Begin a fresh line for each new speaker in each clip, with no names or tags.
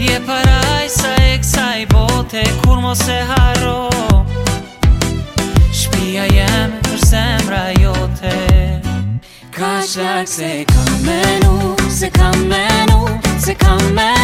Je paraj sa e kësaj bote kur mos e haro Shpia jem për zemra jote Ka shlak se kam menu, se kam menu, se kam menu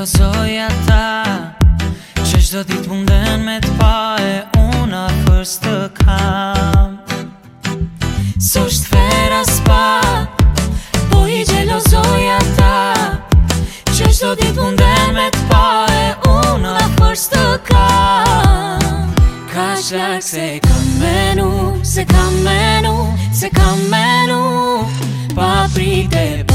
Filozoj e ta Që gjdo dit munden me të pa E una kërst të kam
So shtë fera s'pa Po i gjelozoj e
ta Që gjdo dit munden me të pa E una kërst të
kam Ka shlak se kam menu Se kam menu Se kam menu Pa frik të pa